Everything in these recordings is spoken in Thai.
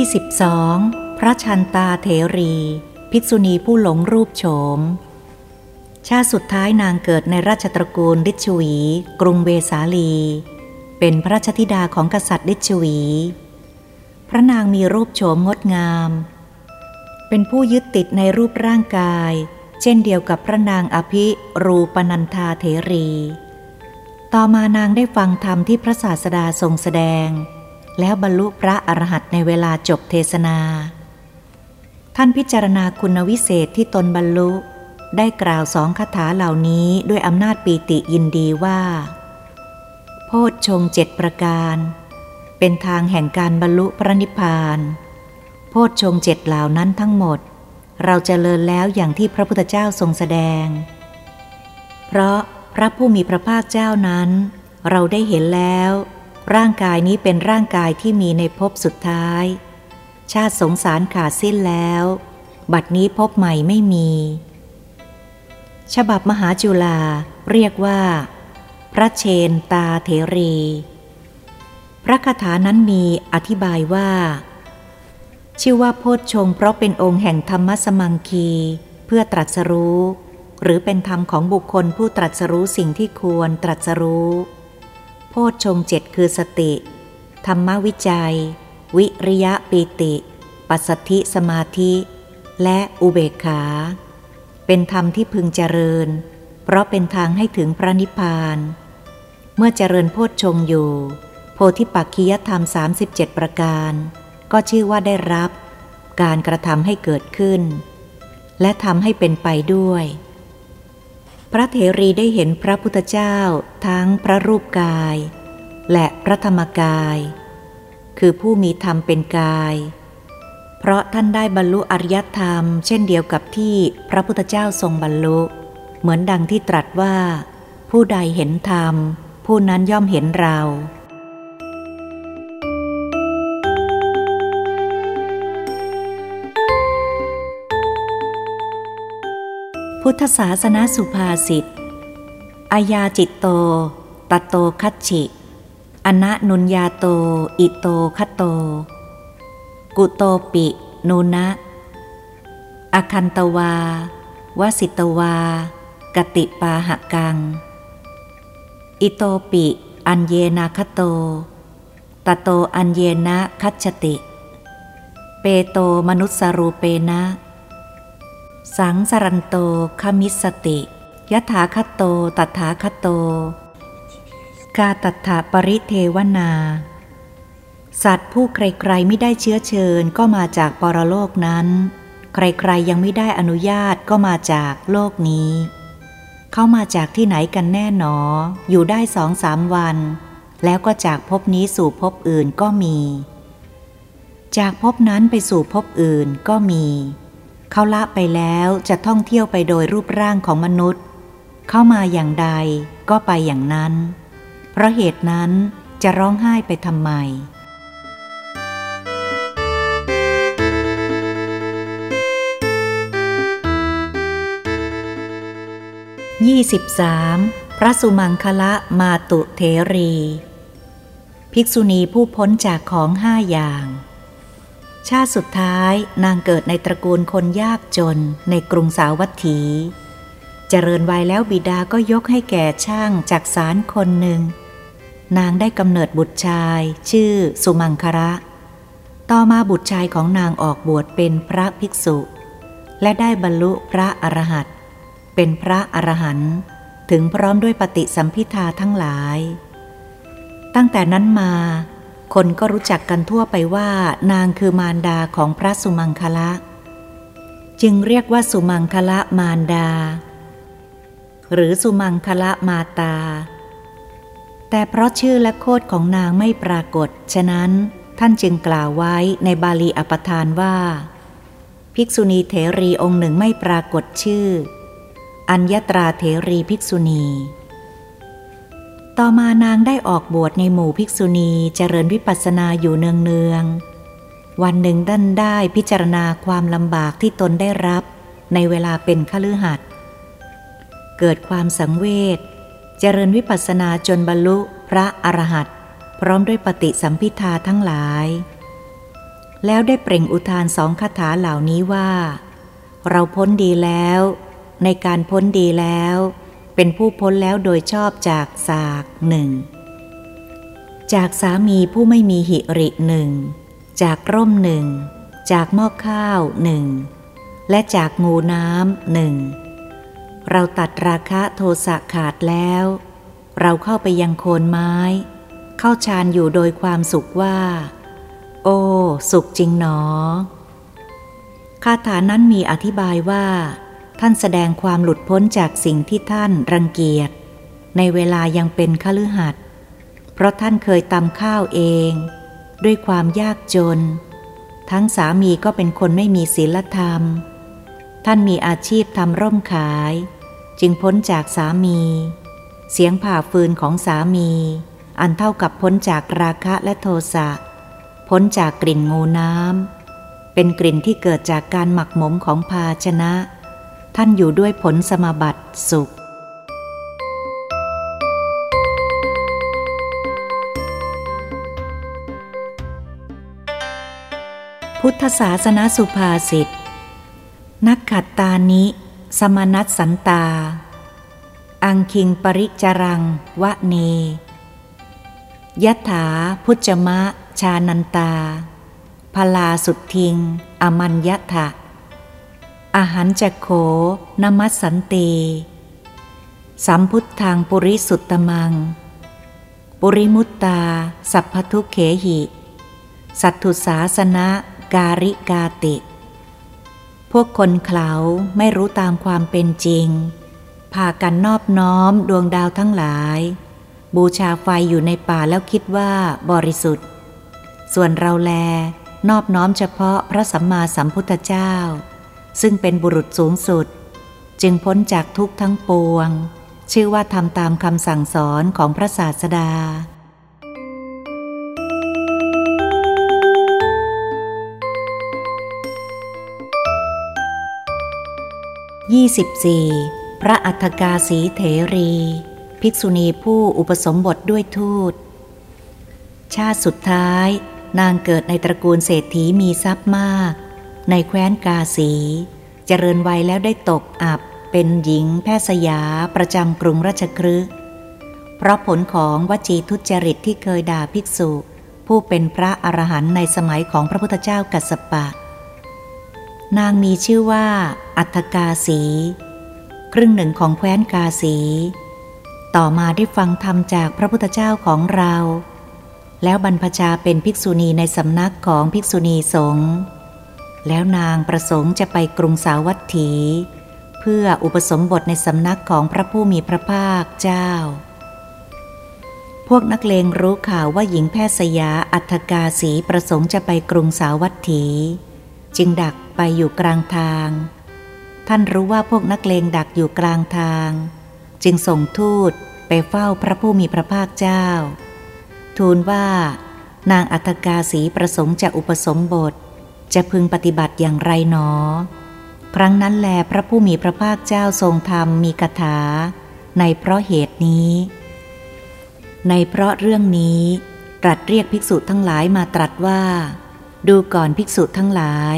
22. พระชันตาเถรี ภิกษุณีผู้หลงรูปโฉม ชาติสุดท้ายนางเกิดในราชตระกูลลิชวี กรุงเวสาลี เป็นพระราชธิดาของกษัตริย์ลิชวี พระนางมีรูปโฉมงดงาม เป็นผู้ยึดติดในรูปร่างกาย เช่นเดียวกับพระนางอภิรูปนันธาเถรี ต่อมานางได้ฟังธรรมที่พระศาสดาทรงแสดง แล้วบรรลุพระอรหันต์ในเวลาจบเทศนา ท่านพิจารณาคุณวิเศษที่ตนบรรลุ ได้กล่าวสองคาถาเหล่านี้ด้วยอำนาจปีติยินดีว่า โพชฌงเจ็ดประการ เป็นทางแห่งการบรรลุพระนิพพาน โพชฌงเจ็ดเหล่านั้นทั้งหมด เราจเจริญแล้วอย่างที่พระพุทธเจ้าทรงแสดง เพราะพระผู้มีพระภาคเจ้านั้น เราได้เห็นแล้ว ร่างกายนี้เป็นร่างกายที่มีในภพสุดท้าย ชาติสงสารขาดสิ้นแล้ว บัดนี้พบใหม่ไม่มี ฉบับมหาจุฬาเรียกว่า พระเชนตาเถรี พระคาถานั้นมีอธิบายว่า ชื่อว่าโพชฌงเพราะเป็นองค์แห่งธรรมสมังคี เพื่อตรัสรู้ หรือเป็นธรรมของบุคคลผู้ตรัสรู้สิ่งที่ควรตรัสรู้ โพชฌงเจ็ดคือสติ ธรรมวิจัย วิริยะปีติ ปัสสธิสมาธิ และอุเบกขา เป็นธรรมที่พึงเจริญ เพราะเป็นทางให้ถึงพระนิพพาน เมื่อเจริญโพชฌงอยู่ โพธิปักคียธรรม 37 ประการ ก็ชื่อว่าได้รับ การกระทำให้เกิดขึ้น และทำให้เป็นไปด้วย พระเถรีได้เห็นพระพุทธเจ้าทั้งพระรูปกาย และพระธรรมกาย คือผู้มีธรรมเป็นกาย เพราะท่านได้บรรลุอริยธรรม เช่นเดียวกับที่พระพุทธเจ้าทรงบรรลุ เหมือนดังที่ตรัสว่า ผู้ใดเห็นธรรม ผู้นั้นย่อมเห็นเรา พุทธศาสนาสุภาษิตอายาจิตโต ตโตคัตฉิอนะนุญญาโต อิโตคัตโต กุโตปินูนะอคันตวาวสิตวา กติปาหกัง อิโตปิ อัญเญนาคโต ตโตอัญเญนะคัจฉติ เปโตมนุสรูเปนะ สังสรันโตคมิสติ ยถาคโตตถาคโต กาตถาปริเทวนา สัตว์ผู้ใครๆไม่ได้เชื้อเชิญก็มาจากปรโลกนั้น ใครๆยังไม่ได้อนุญาตก็มาจากโลกนี้ เข้ามาจากที่ไหนกันแน่หนอ อยู่ได้สองสามวัน แล้วก็จากภพนี้สู่ภพอื่นก็มี จากภพนั้นไปสู่ภพอื่นก็มี เขาละไปแล้วจะท่องเที่ยวไปโดยรูปร่างของมนุษย์ เข้ามาอย่างใดก็ไปอย่างนั้น เพราะเหตุนั้นจะร้องไห้ไปทำไมยี่สิบสามพระสุมังคละมาตุเทรี ภิกษุณีผู้พ้นจากของห้าอย่าง ชาติสุดท้ายนางเกิดในตระกูลคนยากจนในกรุงสาวัตถี เจริญวัยแล้วบิดาก็ยกให้แก่ช่างจากสารคนหนึ่ง นางได้กำเนิดบุตรชาย ชื่อสุมังคระ ต่อมาบุตรชายของนางออกบวชเป็นพระภิกษุ และได้บรรลุพระอรหันต์เป็นพระอรหันต์ถึงพร้อมด้วยปฏิสัมพิทาทั้งหลาย ตั้งแต่นั้นมา คนก็รู้จักกันทั่วไปว่านางคือมารดาของพระสุมังคละ จึงเรียกว่าสุมังคละมารดา หรือสุมังคละมาตา แต่เพราะชื่อและโคดของนางไม่ปรากฏ ฉะนั้นท่านจึงกล่าวไว้ในบาลีอปทานว่า ภิกษุณีเถรีองค์หนึ่งไม่ปรากฏชื่อ อัญญตราเถรีภิกษุณี ต่อมานางได้ออกบวชในหมู่ภิกษุณีเจริญวิปัสสนาอยู่เนืองๆ วันหนึ่งดันได้พิจารณาความลำบากที่ตนได้รับในเวลาเป็นขลือหัดเกิดความสังเวช เจริญวิปัสสนาจนบรรลุพระอรหันต์พร้อมด้วยปฏิสัมพิทาทั้งหลาย แล้วได้เปล่งอุทานสองคาถาเหล่านี้ว่า เราพ้นดีแล้ว ในการพ้นดีแล้ว เป็นผู้พ้นแล้วโดยชอบจากสากหนึ่ง จากสามีผู้ไม่มีหิริหนึ่ง จากร่มหนึ่ง จากหม้อข้าวหนึ่ง และจากงูน้ำหนึ่ง เราตัดราคะโทสะขาดแล้ว เราเข้าไปยังโคนไม้ เข้าฌานอยู่โดยความสุขว่า โอ้ สุขจริงหนอคาถานั้นมีอธิบายว่า ท่านแสดงความหลุดพ้นจากสิ่งที่ท่านรังเกียจ ในเวลายังเป็นขลือหัดเพราะท่านเคยตำข้าวเอง ด้วยความยากจน ทั้งสามีก็เป็นคนไม่มีศีลธรรม ท่านมีอาชีพทำร่มขาย จึงพ้นจากสามี เสียงผ่าฟืนของสามี อันเท่ากับพ้นจากราคะและโทสะ พ้นจากกลิ่นงูน้ำเป็นกลิ่นที่เกิดจากการหมักหมมของภาชนะ ท่านอยู่ด้วยผลสมบัติสุข พุทธศาสนาสุภาษิต นักขัดตานิ สมนัตสันตา อังคิงปริจรัง วะเนยถาพุจมะ ชานันตา พลาสุดทิง อมัญยถะ อาหารจะโขนมัสสันตีสัมพุทธังปุริสุตตมัง ปุริมุตตา สัพพทุเขหิ สัตถุสาสนะการิกาติ พวกคนเขาไม่รู้ตามความเป็นจริง พากันนอบน้อมดวงดาวทั้งหลาย บูชาไฟอยู่ในป่าแล้วคิดว่าบริสุทธิ์ ส่วนเราแล นอบน้อมเฉพาะพระสัมมาสัมพุทธเจ้า ซึ่งเป็นบุรุษสูงสุด จึงพ้นจากทุกทั้งปวง ชื่อว่าทำตามคำสั่งสอนของพระศาสดา 24. พระอัฏกาสีเถรี ภิกษุณีผู้อุปสมบทด้วยทูต ชาติสุดท้าย นางเกิดในตระกูลเศรษฐีมีทรัพย์มาก ในแคว้นกาสี เจริญวัยแล้วได้ตกอับเป็นหญิงแพทย์สยาประจำกรุงราชครึเพราะผลของวจีทุจริตที่เคยด่าภิกษุ ผู้เป็นพระอรหันต์ในสมัยของพระพุทธเจ้ากัสสปะ นางมีชื่อว่า อัฏกาสี ครึ่งหนึ่งของแคว้นกาสี ต่อมาได้ฟังธรรมจากพระพุทธเจ้าของเรา แล้วบรรพชาเป็นภิกษุณีในสำนักของภิกษุณีสงฆ์ แล้วนางประสงค์จะไปกรุงสาวัตถี เพื่ออุปสมบทในสำนักของพระผู้มีพระภาคเจ้า พวกนักเลงรู้ข่าวว่าหญิงแพทย์สยาอัธกาสีประสงค์จะไปกรุงสาวัตถี จึงดักไปอยู่กลางทาง ท่านรู้ว่าพวกนักเลงดักอยู่กลางทาง จึงส่งทูตไปเฝ้าพระผู้มีพระภาคเจ้า ทูลว่านางอัตกาสีประสงค์จะอุปสมบท จะพึงปฏิบัติอย่างไรหนอ ครั้งนั้นแลพระผู้มีพระภาคเจ้าทรงธรรมมีคาถา ในเพราะเหตุนี้ ในเพราะเรื่องนี้ ตรัสเรียกภิกษุทั้งหลายมาตรัสว่า ดูก่อนภิกษุทั้งหลาย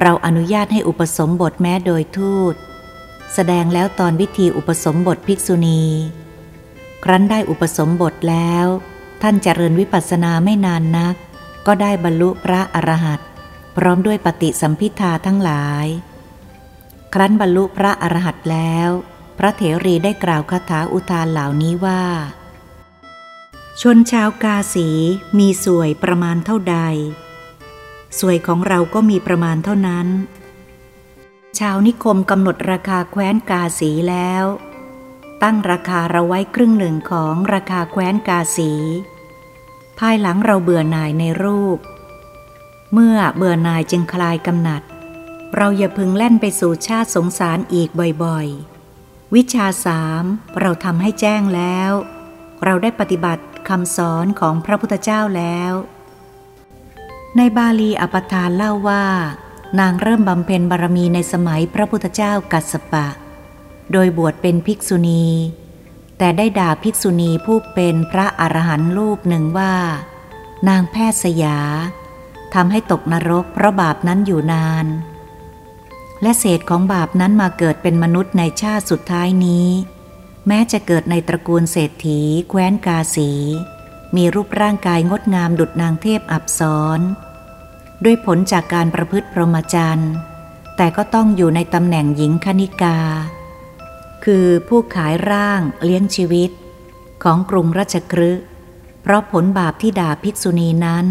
เราอนุญาตให้อุปสมบทแม้โดยทูต แสดงแล้วตอนวิธีอุปสมบทภิกษุณี ครั้นได้อุปสมบทแล้ว ท่านเจริญวิปัสสนาไม่นานนัก ก็ได้บรรลุพระอรหันต ร้อมด้วยปฏิสัมพิทาทั้งหลาย ครั้นบรรลุพระอรหันต์แล้ว พระเถรีได้กล่าวคาถาอุทานเหล่านี้ว่า ชนชาวกาสีมีสวยประมาณเท่าใด สวยของเราก็มีประมาณเท่านั้น ชาวนิคมกำหนดราคาแคว้นกาสีแล้ว ตั้งราคาเราไว้ครึ่งหนึ่งของราคาแคว้นกาสี ภายหลังเราเบื่อหน่ายในรูป เมื่อเบื่อหน่ายจึงคลายกำหนัด เราอย่าพึงแล่นไปสู่ชาติสงสารอีกบ่อยๆ วิชาสามเราทำให้แจ้งแล้ว เราได้ปฏิบัติคำสอนของพระพุทธเจ้าแล้ว ในบาลีอปทานเล่าว่า นางเริ่มบำเพ็ญบารมีในสมัยพระพุทธเจ้ากัสสปะ โดยบวชเป็นภิกษุณี แต่ได้ด่าภิกษุณีผู้เป็นพระอรหันต์รูปหนึ่งว่า นางแพทย์สยา ทำให้ตกนรกเพราะบาปนั้นอยู่นาน และเศษของบาปนั้นมาเกิดเป็นมนุษย์ในชาติสุดท้ายนี้ แม้จะเกิดในตระกูลเศรษฐี แคว้นกาสี มีรูปร่างกายงดงามดุจนางเทพอับสรด้วยผลจากการประพฤติพรหมจรรย์แต่ก็ต้องอยู่ในตำแหน่งหญิงคณิกา คือผู้ขายร่างเลี้ยงชีวิต ของกรุงราชกฤห์เพราะผลบาปที่ด่าภิกษุณีนั้น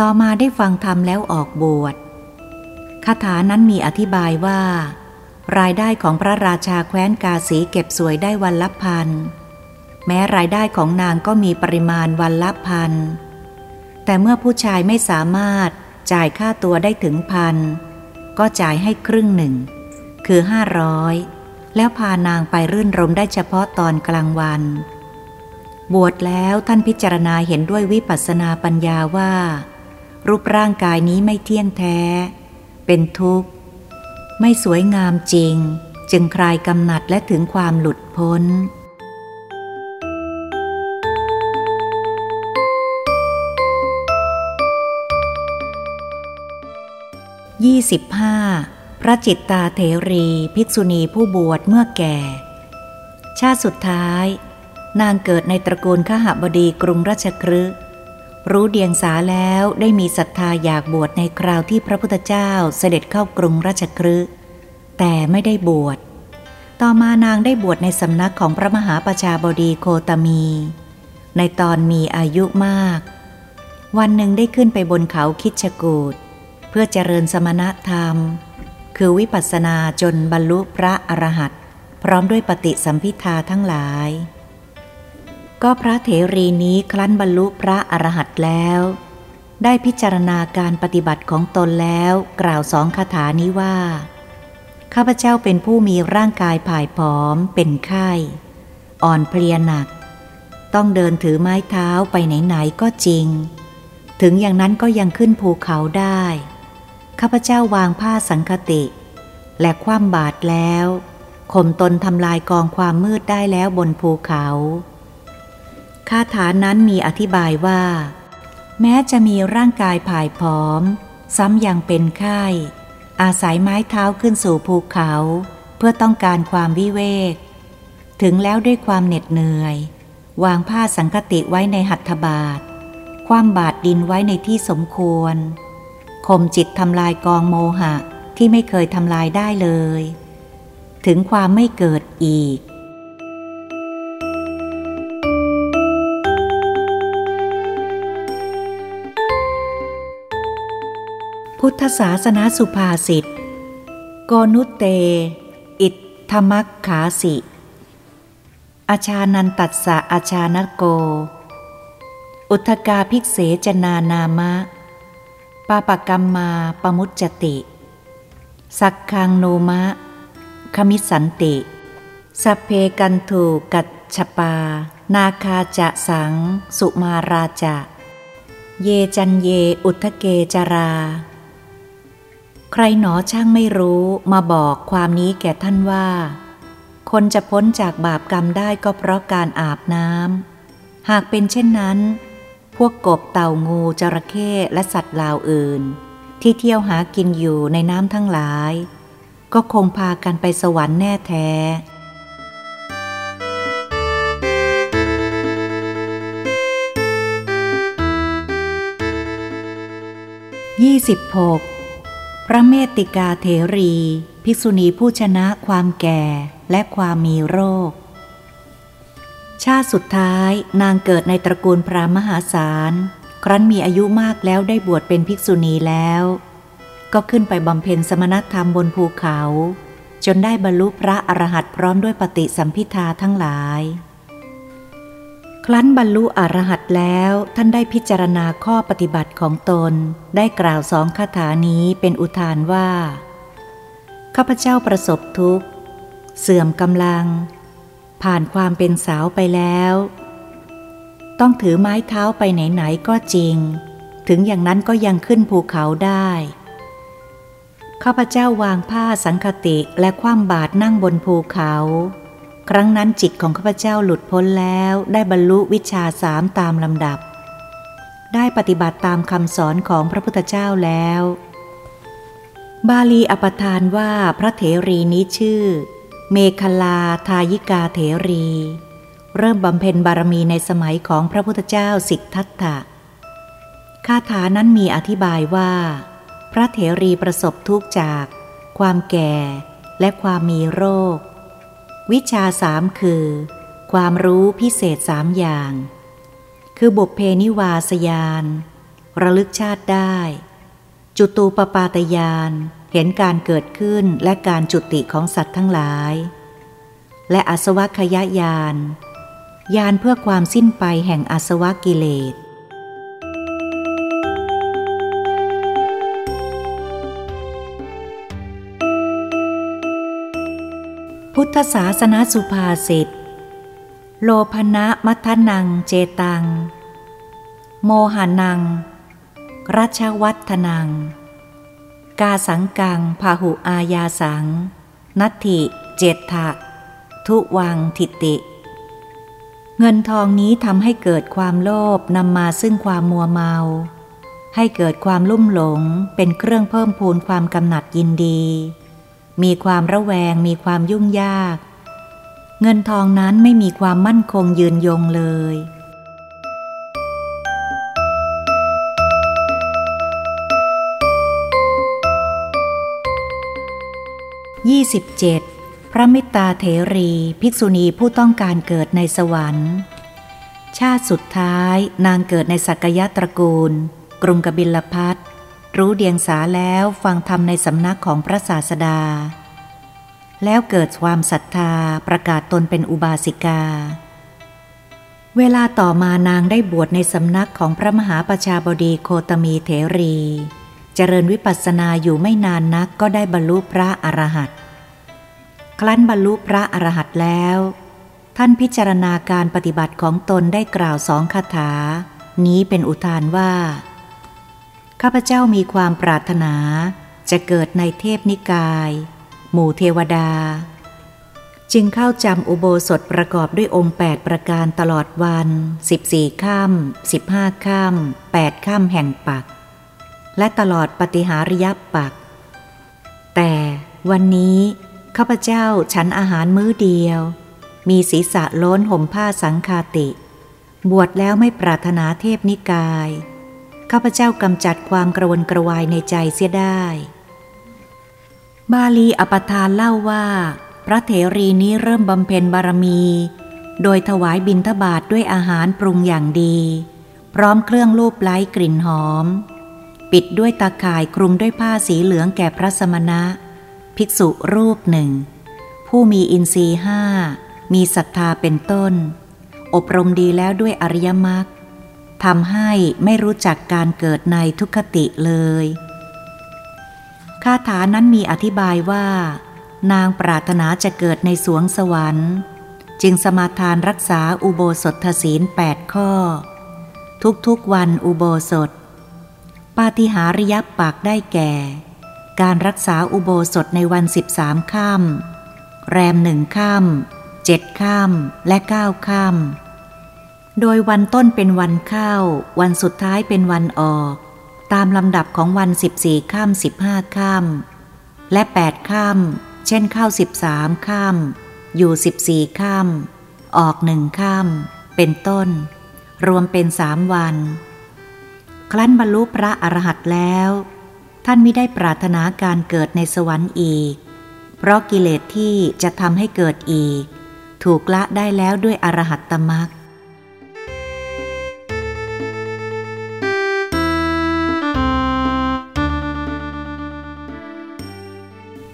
ต่อมาได้ฟังธรรมแล้วออกบวชคาถานั้นมีอธิบายว่า รายได้ของพระราชาแคว้นกาสีเก็บสวยได้วันละพัน แม้รายได้ของนางก็มีปริมาณวันละพัน แต่เมื่อผู้ชายไม่สามารถจ่ายค่าตัวได้ถึงพัน ก็จ่ายให้ครึ่งหนึ่ง คือห้าร้อยแล้วพานางไปรื่นรมได้เฉพาะตอนกลางวัน บวชแล้วท่านพิจารณาเห็นด้วยวิปัสสนาปัญญาว่า รูปร่างกายนี้ไม่เที่ยงแท้ เป็นทุกข์ ไม่สวยงามจริง จึงคลายกำหนัดและถึงความหลุดพ้น 25. พระจิตตาเถรี ภิกษุณีผู้บวชเมื่อแก่ ชาติสุดท้าย นางเกิดในตระกูลขหบดีกรุงราชครึ รู้เดียงสาแล้วได้มีศรัทธาอยากบวชในคราวที่พระพุทธเจ้าเสด็จเข้ากรุงราชครึแต่ไม่ได้บวช ต่อมานางได้บวชในสำนักของพระมหาประชาบดีโคตมี ในตอนมีอายุมาก วันหนึ่งได้ขึ้นไปบนเขาคิดชกูดเพื่อเจริญสมณธรรม คือวิปัสสนาจนบรรลุพระอรหันต์พร้อมด้วยปฏิสัมพิทาทั้งหลาย ก็พระเถรีนี้คลั้นบรรลุพระอรหันต์แล้ว ได้พิจารณาการปฏิบัติของตนแล้วกล่าวสองคาถานี้ว่า ข้าพเจ้าเป็นผู้มีร่างกายผายผอม เป็นไข้ อ่อนเพลียหนัก ต้องเดินถือไม้เท้าไปไหนๆก็จริง ถึงอย่างนั้นก็ยังขึ้นภูเขาได้ ข้าพเจ้าวางผ้าสังคติ และคว่ำบาตรแล้วข่มตนทำลายกองความมืดได้แล้วบนภูเขา คาถานั้นมีอธิบายว่า แม้จะมีร่างกายผายผอม ซ้ำยังเป็นไข้อาศัยไม้เท้าขึ้นสู่ภูเขา เพื่อต้องการความวิเวก ถึงแล้วด้วยความเหน็ดเหนื่อย วางผ้าสังคติไว้ในหัตถบาทคว่ำบาตรดินไว้ในที่สมควรข่มจิตทำลายกองโมหะที่ไม่เคยทำลายได้เลย ถึงความไม่เกิดอีก พุทธศาสนาสุภาษิตโกนุเต อิทธมักขาสิ อาชานันตัสสะอาชานโก อุทกาภิกเสจนานามะ ปาปกรรมมาปมุจจติ สักคังโนมะ คมิสันติ สัพเพกันถูกัจฉปา นาคาจะสัง สุมาราจะ เยจันเยอุทเกจรา ใครหนอช่างไม่รู้มาบอกความนี้แก่ท่านว่า คนจะพ้นจากบาปกรรมได้ก็เพราะการอาบน้ำ หากเป็นเช่นนั้น พวกกบเต่างูจระเข้และสัตว์ลาวอื่น ที่เที่ยวหากินอยู่ในน้ำทั้งหลาย ก็คงพากันไปสวรรค์แน่แท้ยี่สิบหก ระเมติกาเถรี ภิกษุณีผู้ชนะความแก่และความมีโรค ชาติสุดท้ายนางเกิดในตระกูลพระมหาศาล ครั้นมีอายุมากแล้วได้บวชเป็นภิกษุณีแล้ว ก็ขึ้นไปบำเพ็ญสมณธรรมบนภูเขา จนได้บรรลุพระอรหันต์พร้อมด้วยปฏิสัมพิทาทั้งหลาย ครั้นบรรลุอรหัตแล้วท่านได้พิจารณาข้อปฏิบัติของตน ได้กล่าวสองคาถานี้เป็นอุทานว่า ข้าพเจ้าประสบทุกข์ เสื่อมกำลัง ผ่านความเป็นสาวไปแล้ว ต้องถือไม้เท้าไปไหน ๆ ก็จริง ถึงอย่างนั้นก็ยังขึ้นภูเขาได้ ข้าพเจ้าวางผ้าสังคติและคว่ำบาตรนั่งบนภูเขา ครั้งนั้นจิตของข้าพเจ้าหลุดพ้นแล้วได้บรรลุวิชาสามตามลำดับ ได้ปฏิบัติตามคำสอนของพระพุทธเจ้าแล้ว บาลีอปทานว่าพระเถรีนี้ชื่อ เมคลาทายิกาเถรี เริ่มบำเพ็ญบารมีในสมัยของพระพุทธเจ้าสิกทัตถะคาถานั้นมีอธิบายว่า พระเถรีประสบทุกข์จาก ความแก่และความมีโรค วิชาสามคือ ความรู้พิเศษสามอย่าง คือบุพเพนิวาสยาน ระลึกชาติได้ จุตูปปาตยาน เห็นการเกิดขึ้นและการจุติของสัตว์ทั้งหลาย และอสวคยายาน ยานเพื่อความสิ้นไปแห่งอสวกิเลส พุทธศาสนาสุภาษิต โลภนะมัทนังเจตัง โมหานัง รัชวัฒนัง กาสังกังพาหุอาญาสัง นัตถิ เจตทะทุวังทิติ เงินทองนี้ทำให้เกิดความโลภนำมาซึ่งความมัวเมา ให้เกิดความลุ่มหลงเป็นเครื่องเพิ่มพูนความกำหนัดยินดี มีความระแวงมีความยุ่งยาก เงินทองนั้นไม่มีความมั่นคงยืนยงเลย 27. พระมิตาเถรี ภิกษุณีผู้ต้องการเกิดในสวรรค์ ชาติสุดท้ายนางเกิดในสักยะตระกูล กรุงกบิลพัท รู้เดียงสาแล้วฟังธรรมในสำนักของพระศาสดา แล้วเกิดความศรัทธาประกาศตนเป็นอุบาสิกา เวลาต่อมานางได้บวชในสำนักของพระมหาประชาบดีโคตมีเถรี เจริญวิปัสสนาอยู่ไม่นานนักก็ได้บรรลุพระอรหันต์ครั้นบรรลุพระอรหันต์แล้ว ท่านพิจารณาการปฏิบัติของตนได้กล่าวสองคาถา นี้เป็นอุทานว่า ข้าพเจ้ามีความปรารถนาจะเกิดในเทพนิกาย หมู่เทวดา จึงเข้าจำอุโบสถประกอบด้วยองค์ 8 ประการตลอดวัน 14ค่ำ15ค่ำ8ค่ำแห่งปัก และตลอดปฏิหาริยปัก แต่วันนี้ข้าพเจ้าฉันอาหารมื้อเดียว มีศีรษะล้นห่มผ้าสังคาติ บวชแล้วไม่ปรารถนาเทพนิกาย ข้าพเจ้ากำจัดความกระวนกระวายในใจเสียได้ บาลีอปทานเล่าว่า พระเถรีนี้เริ่มบำเพ็ญบารมี โดยถวายบิณฑบาตด้วยอาหารปรุงอย่างดี พร้อมเครื่องลูบไล้กลิ่นหอม ปิดด้วยตาข่ายคลุมด้วยผ้าสีเหลืองแก่พระสมณะ ภิกษุรูปหนึ่ง ผู้มีอินทรีห้ามีศรัทธาเป็นต้น อบรมดีแล้วด้วยอริยมรรค ทำให้ไม่รู้จักการเกิดในทุกขติเลย คาถานั้นมีอธิบายว่า นางปรารถนาจะเกิดในสวงสวรรค์ จึงสมาทานรักษาอุโบสถศีลแปดข้อ ทุกๆวันอุโบสถ ปาฏิหาริยปากได้แก่ การรักษาอุโบสถในวันสิบามค่ำแรมหนึ่งค่ำเจ็ดค่ำและเก้าค่ำ โดยวันต้นเป็นวันเข้า วันสุดท้ายเป็นวันออก ตามลำดับของวันสิบสี่ค่ำสิบห้าค่ำและแปดค่ำเช่นเข้าสิบสามค่ำอยู่สิบสี่ค่ำออกหนึ่งค่ำเป็นต้น รวมเป็นสามวัน ครั้นบรรลุพระอรหันต์แล้ว ท่านไม่ได้ปรารถนาการเกิดในสวรรค์อีก เพราะกิเลสที่จะทำให้เกิดอีก ถูกละได้แล้วด้วยอรหัตตมรรค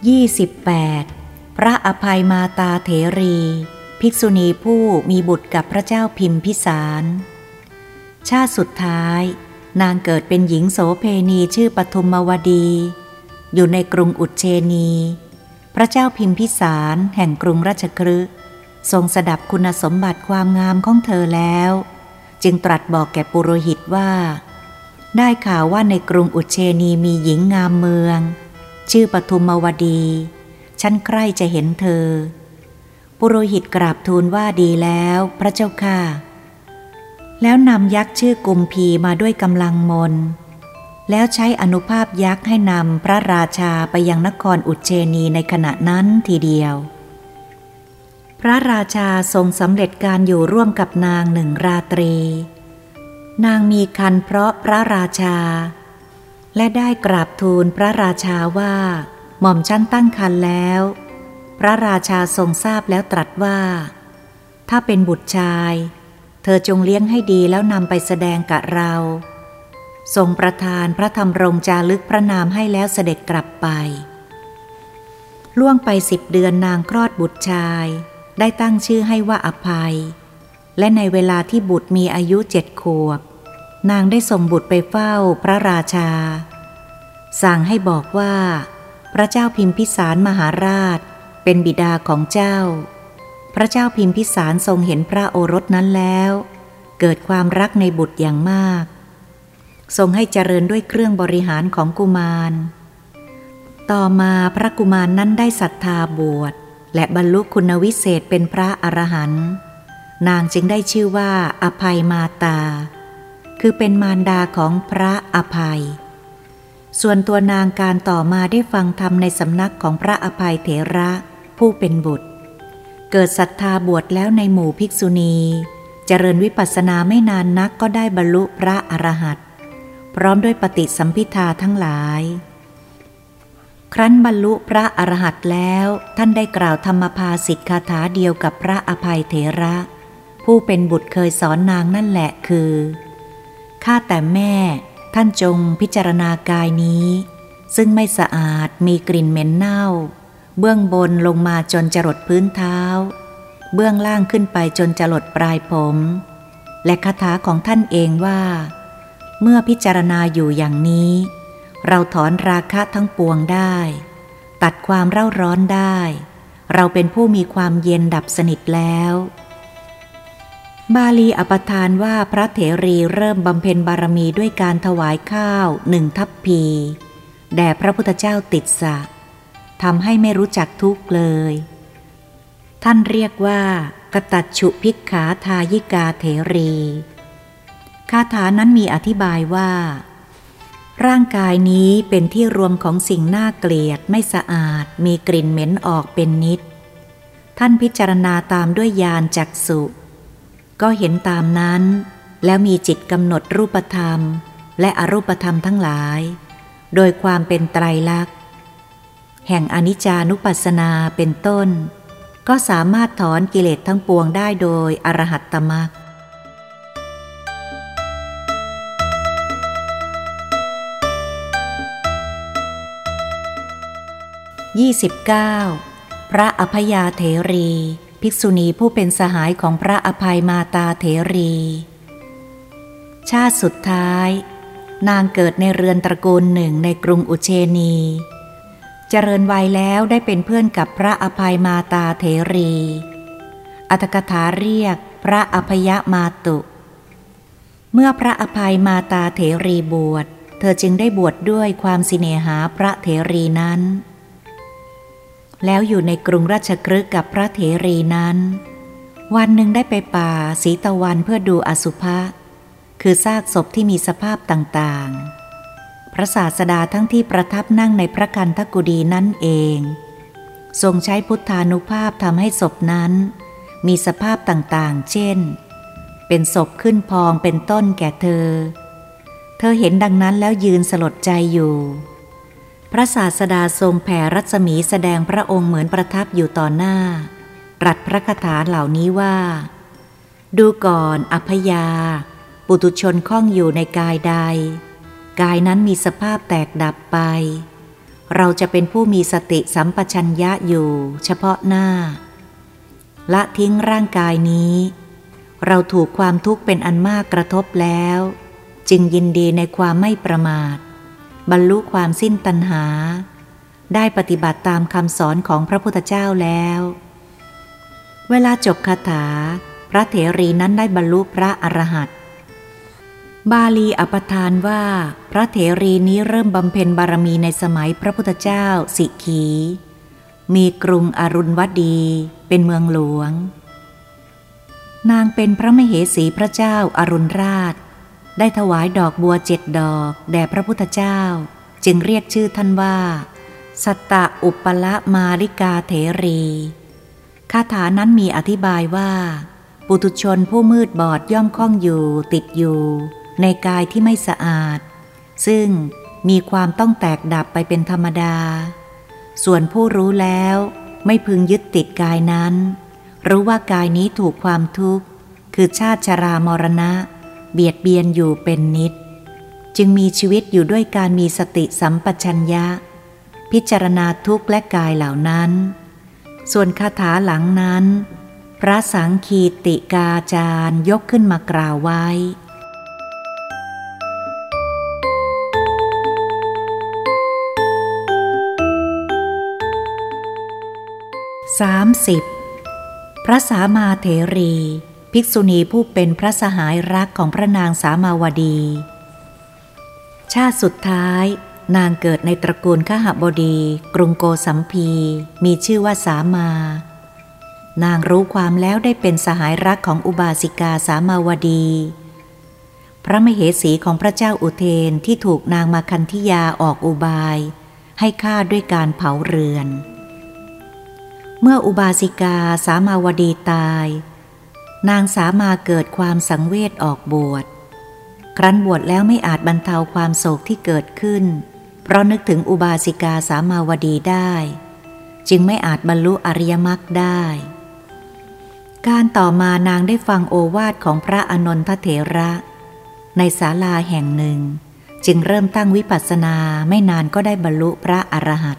28 พระอภัยมาตาเถรี ภิกษุณีผู้มีบุตรกับพระเจ้าพิมพิสารชาติสุดท้าย นางเกิดเป็นหญิงโสเพณีชื่อปทุมมวดี อยู่ในกรุงอุเชนี พระเจ้าพิมพิสารแห่งกรุงราชคฤห์ทรงสดับคุณสมบัติความงามของเธอแล้ว จึงตรัสบอกแก่ปุโรหิตว่า ได้ข่าวว่าในกรุงอุเชนีมีหญิงงามเมือง ชื่อปทุมวดี ฉันใคร่จะเห็นเธอ ปุโรหิตกราบทูลว่าดีแล้วพระเจ้าค่ะ แล้วนำยักษ์ชื่อกุมพีมาด้วยกำลังมน แล้วใช้อนุภาพยักษ์ให้นำพระราชาไปยังนครอุเชนีในขณะนั้นทีเดียว พระราชาทรงสำเร็จการอยู่ร่วมกับนางหนึ่งราตรี นางมีคันเพราะพระราชา และได้กราบทูลพระราชาว่า หม่อมชั้นตั้งคันแล้ว พระราชาทรงทราบแล้วตรัสว่า ถ้าเป็นบุตรชาย เธอจงเลี้ยงให้ดีแล้วนำไปแสดงกับเรา ทรงประทานพระธรรมรงจารึกพระนามให้แล้วเสด็จกลับไป ล่วงไปสิบเดือนนางคลอดบุตรชาย ได้ตั้งชื่อให้ว่าอภัย และในเวลาที่บุตรมีอายุเจ็ดขวบนางได้ส่งบุตรไปเฝ้าพระราชา สั่งให้บอกว่า พระเจ้าพิมพิสารมหาราช เป็นบิดาของเจ้า พระเจ้าพิมพิสารทรงเห็นพระโอรสนั้นแล้ว เกิดความรักในบุตรอย่างมาก ทรงให้เจริญด้วยเครื่องบริหารของกุมาร ต่อมาพระกุมารนั้นได้ศรัทธาบวชและบรรลุคุณวิเศษเป็นพระอรหันต์นางจึงได้ชื่อว่าอภัยมาตา คือเป็นมารดาของพระอภัย ส่วนตัวนางการต่อมาได้ฟังธรรมในสำนักของพระอภัยเถระผู้เป็นบุตร เกิดศรัทธาบวชแล้วในหมู่ภิกษุณี เจริญวิปัสสนาไม่นานนักก็ได้บรรลุพระอรหันต์พร้อมด้วยปฏิสัมพิทาทั้งหลาย ครั้นบรรลุพระอรหันต์แล้วท่านได้กล่าวธรรมภาสิทธคาถาเดียวกับพระอภัยเถระ ผู้เป็นบุตรเคยสอนนางนั่นแหละคือข้าแต่แม่ ท่านจงพิจารณากายนี้ ซึ่งไม่สะอาดมีกลิ่นเหม็นเน่า เบื้องบนลงมาจนจรดพื้นเท้า เบื้องล่างขึ้นไปจนจรดปลายผม และคาถาของท่านเองว่า เมื่อพิจารณาอยู่อย่างนี้ เราถอนราคะทั้งปวงได้ ตัดความเร่าร้อนได้ เราเป็นผู้มีความเย็นดับสนิทแล้ว บาลีอปทานว่าพระเถรีเริ่มบำเพ็ญบารมีด้วยการถวายข้าวหนึ่งทัพพี แด่พระพุทธเจ้าติดสะทำให้ไม่รู้จักทุกเลย ท่านเรียกว่ากตัดฉุพิกขาทายิกาเถรีคาถานั้นมีอธิบายว่า ร่างกายนี้เป็นที่รวมของสิ่งน่าเกลียดไม่สะอาดมีกลิ่นเหม็นออกเป็นนิด ท่านพิจารณาตามด้วยญาณจักสุ ก็เห็นตามนั้น แล้วมีจิตกำหนดรูปธรรม และอรูปธรรมทั้งหลาย โดยความเป็นไตรลักษณ์ แห่งอนิจจานุปัสสนาเป็นต้น ก็สามารถถอนกิเลสทั้งปวงได้โดยอรหัตตมรรคยี่สิบเก้าพระอภยาเถรี ภิกษุณีผู้เป็นสหายของพระอภัยมาตาเถรี ชาติสุดท้าย นางเกิดในเรือนตระกูลหนึ่งในกรุงอุเชนี เจริญวัยแล้วได้เป็นเพื่อนกับพระอภัยมาตาเถรี อัตกถาเรียกพระอภยมาตุ เมื่อพระอภัยมาตาเถรีบวช เธอจึงได้บวชดด้วยความสิเนหาพระเถรีนั้น แล้วอยู่ในกรุงราชกฤห์กับพระเถรีนั้น วันหนึ่งได้ไปป่าสีตะวันเพื่อดูอสุภะคือซากศพที่มีสภาพต่างๆ พระศาสดาทั้งที่ประทับนั่งในพระกันทกุดีนั่นเอง ทรงใช้พุทธานุภาพทำให้ศพนั้น มีสภาพต่างๆ เช่น เป็นศพขึ้นพองเป็นต้นแก่เธอ เธอเห็นดังนั้นแล้วยืนสลดใจอยู่ พระศาสดาทรงแผ่รัศมีแสดงพระองค์เหมือนประทับอยู่ต่อหน้า ตรัสพระคาถาเหล่านี้ว่า ดูก่อนอัพยา ปุตุชนคล้องอยู่ในกายใด กายนั้นมีสภาพแตกดับไป เราจะเป็นผู้มีสติสัมปชัญญะอยู่เฉพาะหน้า ละทิ้งร่างกายนี้ เราถูกความทุกข์เป็นอันมากกระทบแล้ว จึงยินดีในความไม่ประมาท บรรลุความสิ้นตัณหา ได้ปฏิบัติตามคำสอนของพระพุทธเจ้าแล้ว เวลาจบคาถา พระเถรีนั้นได้บรรลุพระอรหันตบาลีอปทานว่า พระเถรีนี้เริ่มบำเพ็ญบารมีในสมัยพระพุทธเจ้า สิขีมีกรุงอรุณวดี เป็นเมืองหลวง นางเป็นพระมเหสีพระเจ้าอารุณราช ได้ถวายดอกบัวเจ็ดดอกแด่พระพุทธเจ้า จึงเรียกชื่อท่านว่า สัตตะอุปละมาริกาเถรีคาถานั้นมีอธิบายว่า ปุถุชนผู้มืดบอดย่อมคล้องอยู่ติดอยู่ ในกายที่ไม่สะอาด ซึ่งมีความต้องแตกดับไปเป็นธรรมดา ส่วนผู้รู้แล้วไม่พึงยึดติดกายนั้น รู้ว่ากายนี้ถูกความทุกข์ คือชาติชรามรณะ เบียดเบียนอยู่เป็นนิด จึงมีชีวิตอยู่ด้วยการมีสติสัมปชัญญะ พิจารณาทุกข์และกายเหล่านั้น ส่วนคาถาหลังนั้น พระสังคีติกาจารย์ยกขึ้นมากล่าวไว้ 30. พระสามาเถรี ภิกษุณีผู้เป็นพระสหายรักของพระนางสามาวดี ชาติสุดท้าย นางเกิดในตระกูลขหบดี กรุงโกสัมพี มีชื่อว่าสามา นางรู้ความแล้วได้เป็นสหายรักของอุบาสิกาสามาวดี พระมเหสีของพระเจ้าอุเทนที่ถูกนางมาคันธิยาออกอุบาย ให้ฆ่าด้วยการเผาเรือน เมื่ออุบาสิกาสามาวดีตาย นางสามาเกิดความสังเวชออกบวช ครั้นบวชแล้วไม่อาจบรรเทาความโศกที่เกิดขึ้น เพราะนึกถึงอุบาสิกาสามาวดีได้ จึงไม่อาจบรรลุอริยมรรคได้ การต่อมานางได้ฟังโอวาทของพระอนนทเถระ ในศาลาแห่งหนึ่ง จึงเริ่มตั้งวิปัสสนาไม่นานก็ได้บรรลุพระอรหันต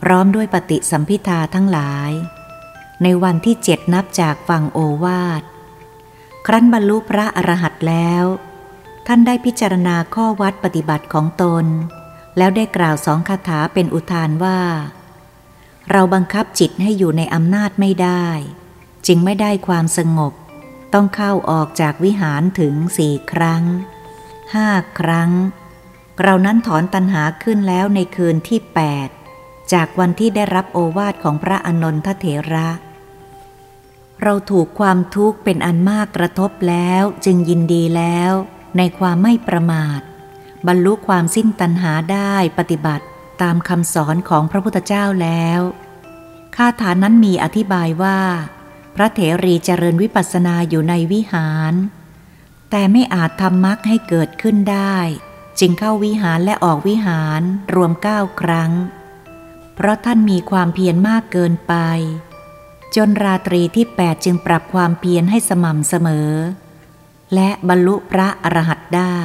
พร้อมด้วยปฏิสัมพิทาทั้งหลาย ในวันที่เจ็ดนับจากฟังโอวาท ครั้นบรรลุพระอรหันต์แล้ว ท่านได้พิจารณาข้อวัดปฏิบัติของตน แล้วได้กล่าวสองคาถาเป็นอุทานว่า เราบังคับจิตให้อยู่ในอำนาจไม่ได้ จึงไม่ได้ความสงบ ต้องเข้าออกจากวิหารถึงสี่ครั้งห้าครั้ง เรานั้นถอนตัณหาขึ้นแล้วในคืนที่แปดจากวันที่ได้รับโอวาทของพระอนนทเถระ เราถูกความทุกข์เป็นอันมากกระทบแล้วจึงยินดีแล้ว ในความไม่ประมาท บรรลุความสิ้นตัณหาได้ปฏิบัติตามคำสอนของพระพุทธเจ้าแล้วคาถานั้นมีอธิบายว่า พระเถรีเจริญวิปัสสนาอยู่ในวิหาร แต่ไม่อาจทำมรรคให้เกิดขึ้นได้ จึงเข้าวิหารและออกวิหารรวมเก้าครั้ง เพราะท่านมีความเพียรมากเกินไป จนราตรีที่แปดจึงปรับความเพียรให้สม่ำเสมอ และบรรลุพระอรหันต์ได้